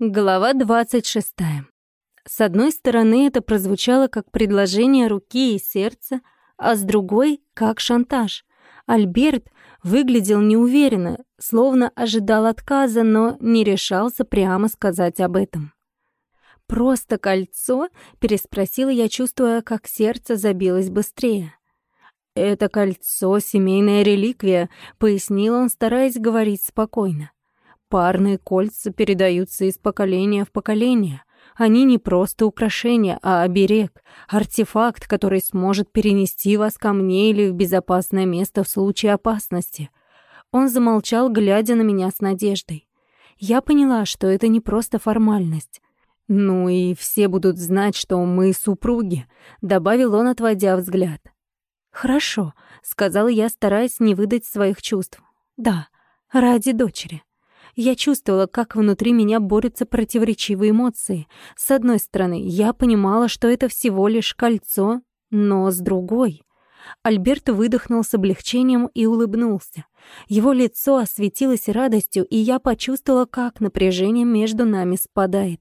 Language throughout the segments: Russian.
Глава 26. С одной стороны, это прозвучало как предложение руки и сердца, а с другой — как шантаж. Альберт выглядел неуверенно, словно ожидал отказа, но не решался прямо сказать об этом. «Просто кольцо?» — переспросила я, чувствуя, как сердце забилось быстрее. «Это кольцо — семейная реликвия», — пояснил он, стараясь говорить спокойно. Парные кольца передаются из поколения в поколение. Они не просто украшения, а оберег, артефакт, который сможет перенести вас ко мне или в безопасное место в случае опасности. Он замолчал, глядя на меня с надеждой. Я поняла, что это не просто формальность. «Ну и все будут знать, что мы супруги», — добавил он, отводя взгляд. «Хорошо», — сказала я, стараясь не выдать своих чувств. «Да, ради дочери». Я чувствовала, как внутри меня борются противоречивые эмоции. С одной стороны, я понимала, что это всего лишь кольцо, но с другой... Альберт выдохнул с облегчением и улыбнулся. Его лицо осветилось радостью, и я почувствовала, как напряжение между нами спадает.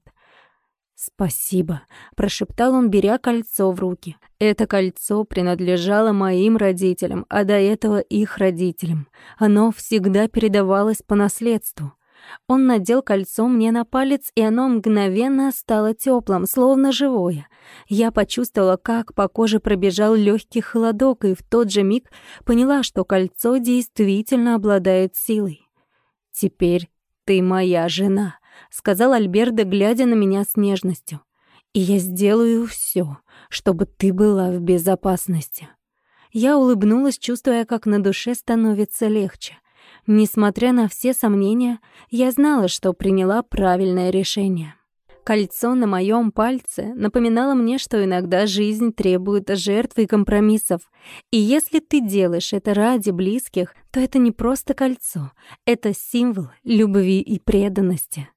«Спасибо», — прошептал он, беря кольцо в руки. «Это кольцо принадлежало моим родителям, а до этого их родителям. Оно всегда передавалось по наследству. Он надел кольцо мне на палец, и оно мгновенно стало теплым, словно живое. Я почувствовала, как по коже пробежал легкий холодок, и в тот же миг поняла, что кольцо действительно обладает силой. «Теперь ты моя жена», — сказал Альбердо, глядя на меня с нежностью. «И я сделаю все, чтобы ты была в безопасности». Я улыбнулась, чувствуя, как на душе становится легче. Несмотря на все сомнения, я знала, что приняла правильное решение. Кольцо на моем пальце напоминало мне, что иногда жизнь требует жертв и компромиссов. И если ты делаешь это ради близких, то это не просто кольцо, это символ любви и преданности.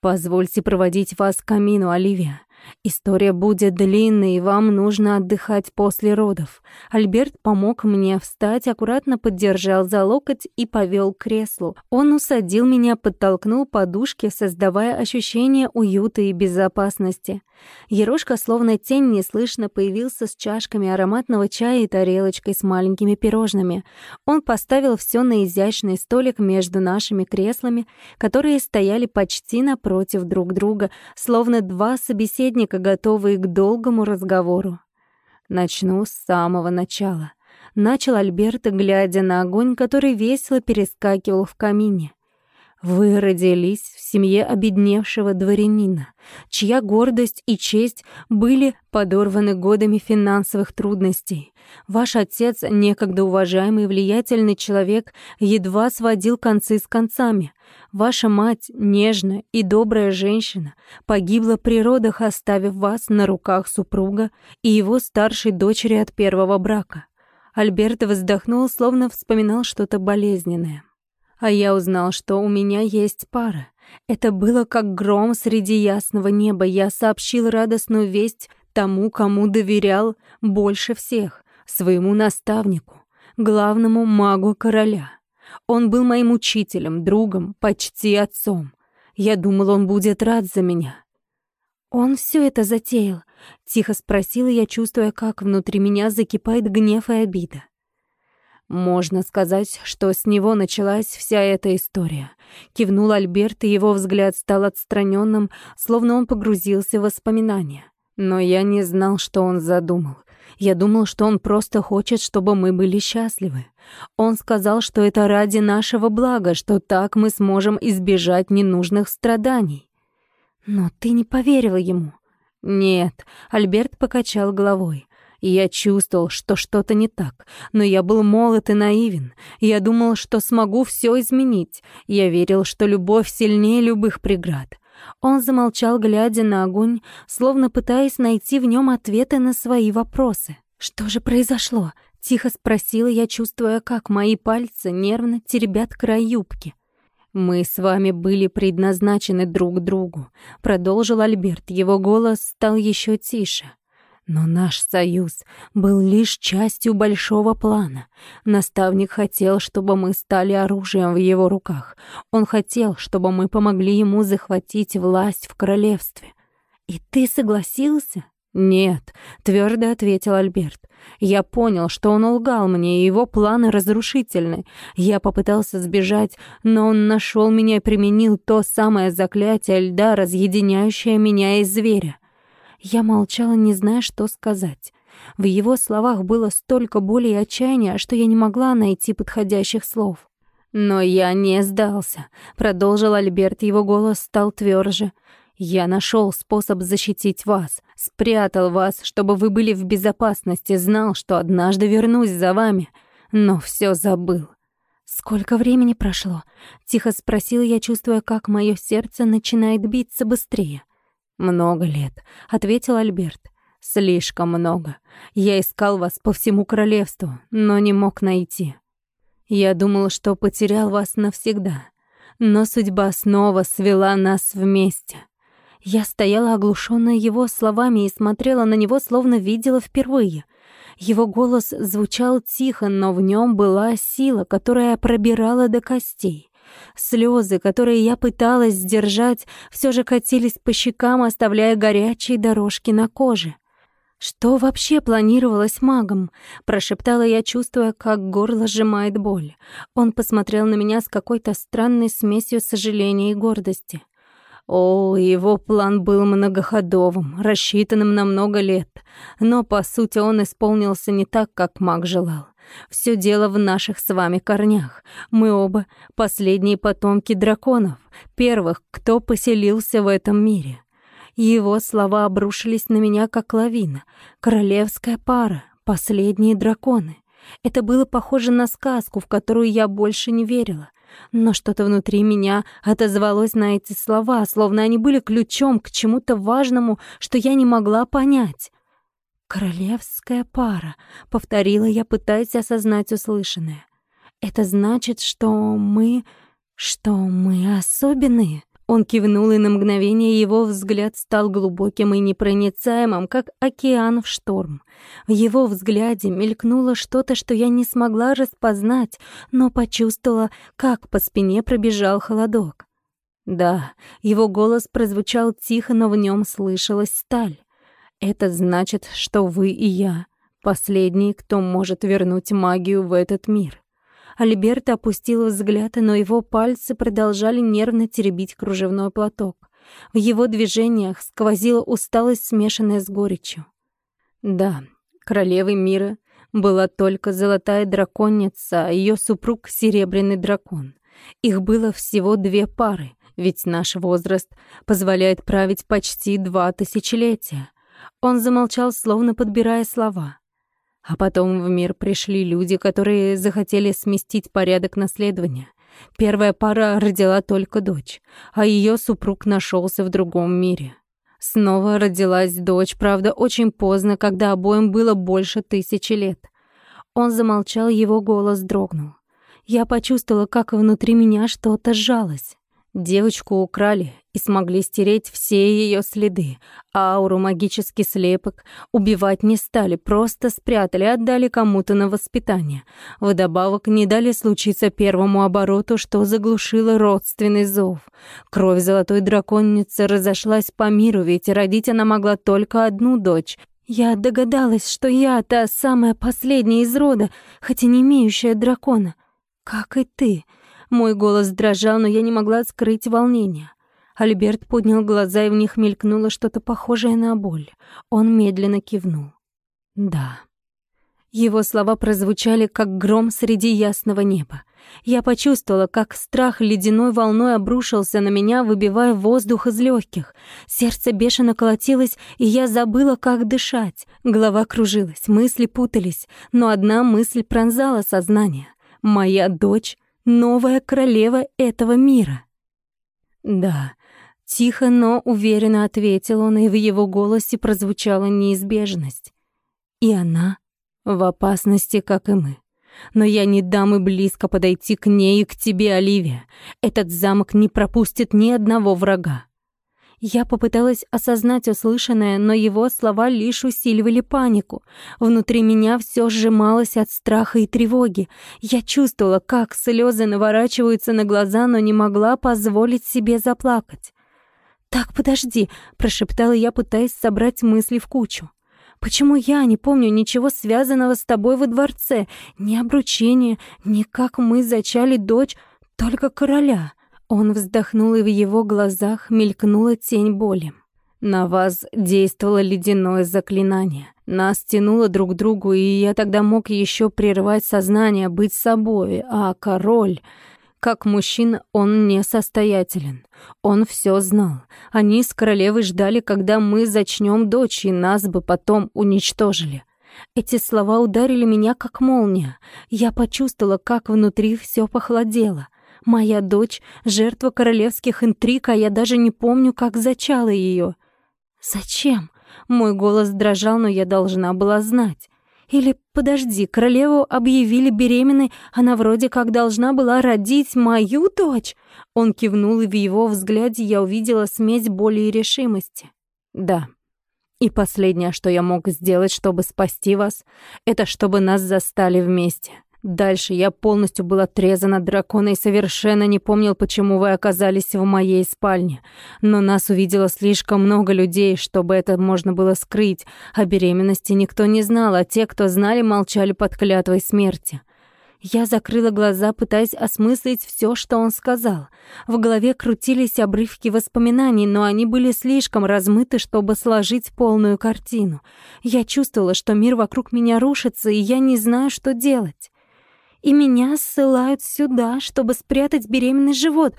«Позвольте проводить вас к камину, Оливия», История будет длинной, и вам нужно отдыхать после родов. Альберт помог мне встать, аккуратно поддержал за локоть и повел к креслу. Он усадил меня, подтолкнул подушки, создавая ощущение уюта и безопасности. Ерошка, словно тень, неслышно появился с чашками ароматного чая и тарелочкой с маленькими пирожными. Он поставил все на изящный столик между нашими креслами, которые стояли почти напротив друг друга, словно два собеседника, готовые к долгому разговору. Начну с самого начала. Начал Альберт, глядя на огонь, который весело перескакивал в камине. Вы родились в семье обедневшего дворянина, чья гордость и честь были подорваны годами финансовых трудностей. Ваш отец, некогда уважаемый и влиятельный человек, едва сводил концы с концами. Ваша мать, нежная и добрая женщина, погибла при родах, оставив вас на руках супруга и его старшей дочери от первого брака. Альберт вздохнул, словно вспоминал что-то болезненное. А я узнал, что у меня есть пара. Это было как гром среди ясного неба. Я сообщил радостную весть тому, кому доверял больше всех, своему наставнику, главному магу короля. Он был моим учителем, другом, почти отцом. Я думал, он будет рад за меня. «Он все это затеял?» — тихо спросила я, чувствуя, как внутри меня закипает гнев и обида. Можно сказать, что с него началась вся эта история. Кивнул Альберт, и его взгляд стал отстраненным, словно он погрузился в воспоминания. Но я не знал, что он задумал. Я думал, что он просто хочет, чтобы мы были счастливы. Он сказал, что это ради нашего блага, что так мы сможем избежать ненужных страданий. Но ты не поверила ему. Нет, Альберт покачал головой я чувствовал, что что-то не так. Но я был молод и наивен. Я думал, что смогу все изменить. Я верил, что любовь сильнее любых преград. Он замолчал, глядя на огонь, словно пытаясь найти в нем ответы на свои вопросы. «Что же произошло?» — тихо спросила я, чувствуя, как мои пальцы нервно теребят край юбки. «Мы с вами были предназначены друг другу», — продолжил Альберт. Его голос стал еще тише. Но наш союз был лишь частью большого плана. Наставник хотел, чтобы мы стали оружием в его руках. Он хотел, чтобы мы помогли ему захватить власть в королевстве. И ты согласился? Нет, твердо ответил Альберт. Я понял, что он лгал мне, и его планы разрушительны. Я попытался сбежать, но он нашел меня и применил то самое заклятие льда, разъединяющее меня и зверя. Я молчала, не зная, что сказать. В его словах было столько боли и отчаяния, что я не могла найти подходящих слов. «Но я не сдался», — продолжил Альберт, его голос стал тверже. «Я нашел способ защитить вас, спрятал вас, чтобы вы были в безопасности, знал, что однажды вернусь за вами, но все забыл». «Сколько времени прошло?» — тихо спросил я, чувствуя, как мое сердце начинает биться быстрее. «Много лет», — ответил Альберт. «Слишком много. Я искал вас по всему королевству, но не мог найти. Я думал, что потерял вас навсегда, но судьба снова свела нас вместе». Я стояла оглушённая его словами и смотрела на него, словно видела впервые. Его голос звучал тихо, но в нем была сила, которая пробирала до костей. Слезы, которые я пыталась сдержать, все же катились по щекам, оставляя горячие дорожки на коже. «Что вообще планировалось магом?» — прошептала я, чувствуя, как горло сжимает боль. Он посмотрел на меня с какой-то странной смесью сожаления и гордости. О, его план был многоходовым, рассчитанным на много лет, но, по сути, он исполнился не так, как маг желал. Все дело в наших с вами корнях. Мы оба последние потомки драконов, первых, кто поселился в этом мире. Его слова обрушились на меня, как лавина. Королевская пара, последние драконы. Это было похоже на сказку, в которую я больше не верила. Но что-то внутри меня отозвалось на эти слова, словно они были ключом к чему-то важному, что я не могла понять. «Королевская пара», — повторила я, пытаясь осознать услышанное. «Это значит, что мы... что мы особенные?» Он кивнул, и на мгновение его взгляд стал глубоким и непроницаемым, как океан в шторм. В его взгляде мелькнуло что-то, что я не смогла распознать, но почувствовала, как по спине пробежал холодок. Да, его голос прозвучал тихо, но в нем слышалась сталь. Это значит, что вы и я последний, кто может вернуть магию в этот мир. Альберт опустил взгляд, но его пальцы продолжали нервно теребить кружевной платок. В его движениях сквозила усталость, смешанная с горечью. Да, королевой мира была только золотая драконица, а ее супруг — серебряный дракон. Их было всего две пары, ведь наш возраст позволяет править почти два тысячелетия. Он замолчал, словно подбирая слова. А потом в мир пришли люди, которые захотели сместить порядок наследования. Первая пара родила только дочь, а ее супруг нашелся в другом мире. Снова родилась дочь, правда, очень поздно, когда обоим было больше тысячи лет. Он замолчал, его голос дрогнул. Я почувствовала, как внутри меня что-то сжалось. Девочку украли и смогли стереть все ее следы. Ауру, магический слепок убивать не стали, просто спрятали, отдали кому-то на воспитание. Вдобавок не дали случиться первому обороту, что заглушило родственный зов. Кровь золотой драконицы разошлась по миру, ведь родить она могла только одну дочь. Я догадалась, что я та самая последняя из рода, хоть и не имеющая дракона. Как и ты — мой голос дрожал, но я не могла скрыть волнение. Альберт поднял глаза, и в них мелькнуло что-то похожее на боль. Он медленно кивнул. «Да». Его слова прозвучали, как гром среди ясного неба. Я почувствовала, как страх ледяной волной обрушился на меня, выбивая воздух из легких. Сердце бешено колотилось, и я забыла, как дышать. Голова кружилась, мысли путались, но одна мысль пронзала сознание. Моя дочь новая королева этого мира. Да, тихо, но уверенно ответил он, и в его голосе прозвучала неизбежность. И она в опасности, как и мы. Но я не дам и близко подойти к ней и к тебе, Оливия. Этот замок не пропустит ни одного врага. Я попыталась осознать услышанное, но его слова лишь усиливали панику. Внутри меня все сжималось от страха и тревоги. Я чувствовала, как слезы наворачиваются на глаза, но не могла позволить себе заплакать. «Так, подожди», — прошептала я, пытаясь собрать мысли в кучу. «Почему я не помню ничего связанного с тобой во дворце? Ни обручения, ни как мы зачали дочь, только короля». Он вздохнул, и в его глазах мелькнула тень боли. «На вас действовало ледяное заклинание. Нас тянуло друг к другу, и я тогда мог еще прервать сознание, быть собой, а король...» Как мужчина он несостоятелен. Он все знал. Они с королевой ждали, когда мы зачнем дочь, и нас бы потом уничтожили. Эти слова ударили меня как молния. Я почувствовала, как внутри все похолодело. Моя дочь — жертва королевских интриг, а я даже не помню, как зачала ее. Зачем? Мой голос дрожал, но я должна была знать. Или, подожди, королеву объявили беременной, она вроде как должна была родить мою дочь? Он кивнул, и в его взгляде я увидела смесь боли и решимости. Да. И последнее, что я мог сделать, чтобы спасти вас, это чтобы нас застали вместе. Дальше я полностью был отрезан от дракона и совершенно не помнил, почему вы оказались в моей спальне. Но нас увидело слишком много людей, чтобы это можно было скрыть. О беременности никто не знал, а те, кто знали, молчали под клятвой смерти. Я закрыла глаза, пытаясь осмыслить все, что он сказал. В голове крутились обрывки воспоминаний, но они были слишком размыты, чтобы сложить полную картину. Я чувствовала, что мир вокруг меня рушится, и я не знаю, что делать и меня ссылают сюда, чтобы спрятать беременный живот.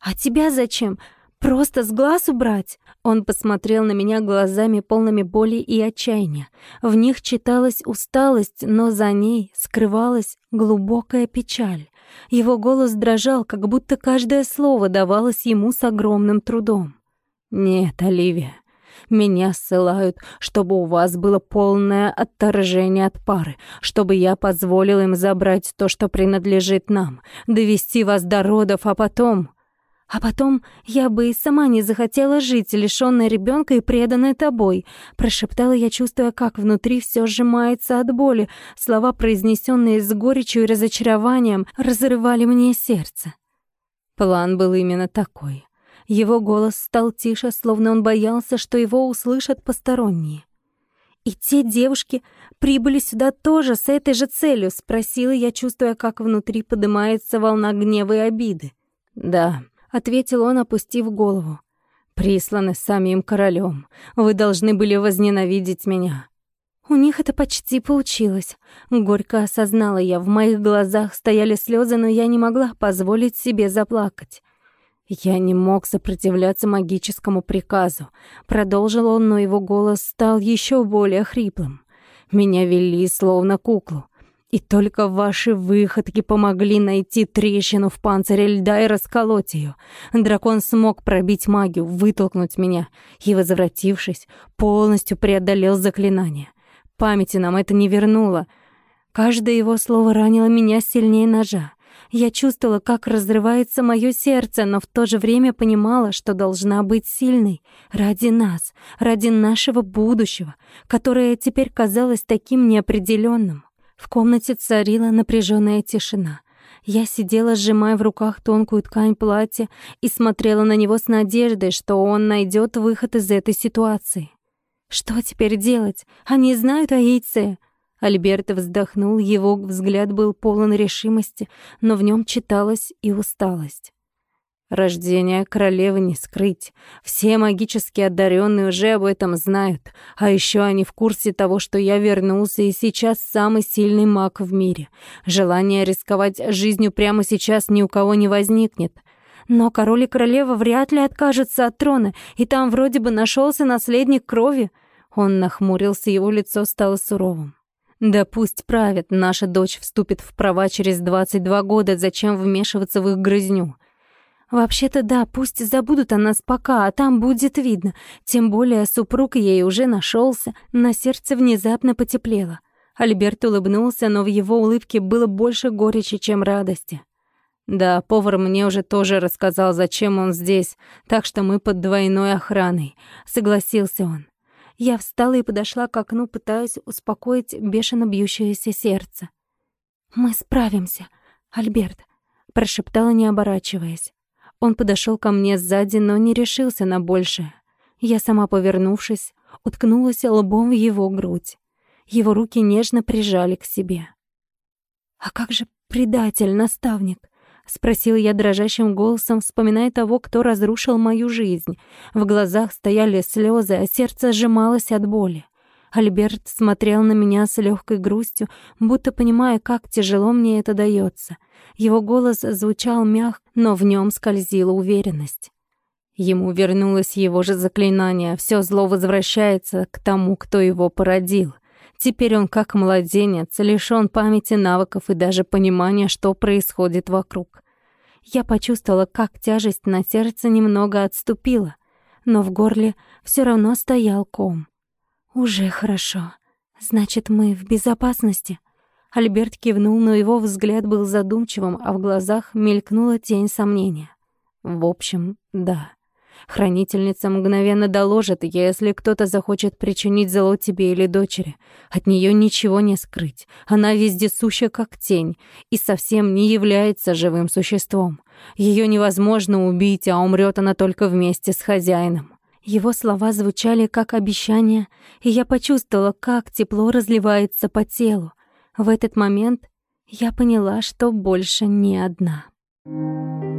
А тебя зачем? Просто с глаз убрать?» Он посмотрел на меня глазами, полными боли и отчаяния. В них читалась усталость, но за ней скрывалась глубокая печаль. Его голос дрожал, как будто каждое слово давалось ему с огромным трудом. «Нет, Оливия, меня ссылают, чтобы у вас было полное отторжение от пары, чтобы я позволил им забрать то, что принадлежит нам, довести вас до родов, а потом... А потом я бы и сама не захотела жить, лишённая ребёнка и преданная тобой, прошептала я, чувствуя, как внутри всё сжимается от боли. Слова, произнесённые с горечью и разочарованием, разрывали мне сердце. План был именно такой. Его голос стал тише, словно он боялся, что его услышат посторонние. «И те девушки прибыли сюда тоже с этой же целью?» — спросила я, чувствуя, как внутри поднимается волна гнева и обиды. «Да», — ответил он, опустив голову. «Присланы самим королем. Вы должны были возненавидеть меня». У них это почти получилось. Горько осознала я, в моих глазах стояли слезы, но я не могла позволить себе заплакать. Я не мог сопротивляться магическому приказу. Продолжил он, но его голос стал еще более хриплым. Меня вели словно куклу. И только ваши выходки помогли найти трещину в панцире льда и расколоть ее. Дракон смог пробить магию, вытолкнуть меня, и, возвратившись, полностью преодолел заклинание. Памяти нам это не вернуло. Каждое его слово ранило меня сильнее ножа. Я чувствовала, как разрывается мое сердце, но в то же время понимала, что должна быть сильной ради нас, ради нашего будущего, которое теперь казалось таким неопределенным. В комнате царила напряженная тишина. Я сидела, сжимая в руках тонкую ткань платья и смотрела на него с надеждой, что он найдет выход из этой ситуации. Что теперь делать? Они знают о яйце. Альберт вздохнул, его взгляд был полон решимости, но в нем читалась и усталость. Рождение королевы не скрыть. Все магически одаренные уже об этом знают. А еще они в курсе того, что я вернулся и сейчас самый сильный маг в мире. Желание рисковать жизнью прямо сейчас ни у кого не возникнет. Но король и королева вряд ли откажутся от трона, и там вроде бы нашелся наследник крови. Он нахмурился, его лицо стало суровым. Да пусть правят, наша дочь вступит в права через 22 года, зачем вмешиваться в их грызню? Вообще-то да, пусть забудут о нас пока, а там будет видно. Тем более супруг ей уже нашелся. На сердце внезапно потеплело. Альберт улыбнулся, но в его улыбке было больше горечи, чем радости. Да, повар мне уже тоже рассказал, зачем он здесь, так что мы под двойной охраной. Согласился он. Я встала и подошла к окну, пытаясь успокоить бешено бьющееся сердце. «Мы справимся, Альберт», — прошептала, не оборачиваясь. Он подошел ко мне сзади, но не решился на большее. Я сама, повернувшись, уткнулась лбом в его грудь. Его руки нежно прижали к себе. «А как же предатель, наставник?» — спросил я дрожащим голосом, вспоминая того, кто разрушил мою жизнь. В глазах стояли слезы, а сердце сжималось от боли. Альберт смотрел на меня с легкой грустью, будто понимая, как тяжело мне это дается. Его голос звучал мягко, но в нем скользила уверенность. Ему вернулось его же заклинание, все зло возвращается к тому, кто его породил. Теперь он как младенец, лишён памяти, навыков и даже понимания, что происходит вокруг. Я почувствовала, как тяжесть на сердце немного отступила, но в горле все равно стоял ком. «Уже хорошо. Значит, мы в безопасности?» Альберт кивнул, но его взгляд был задумчивым, а в глазах мелькнула тень сомнения. «В общем, да». Хранительница мгновенно доложит, если кто-то захочет причинить зло тебе или дочери. От нее ничего не скрыть. Она вездесуща, как тень, и совсем не является живым существом. Ее невозможно убить, а умрет она только вместе с хозяином. Его слова звучали как обещание, и я почувствовала, как тепло разливается по телу. В этот момент я поняла, что больше не одна. Thank you.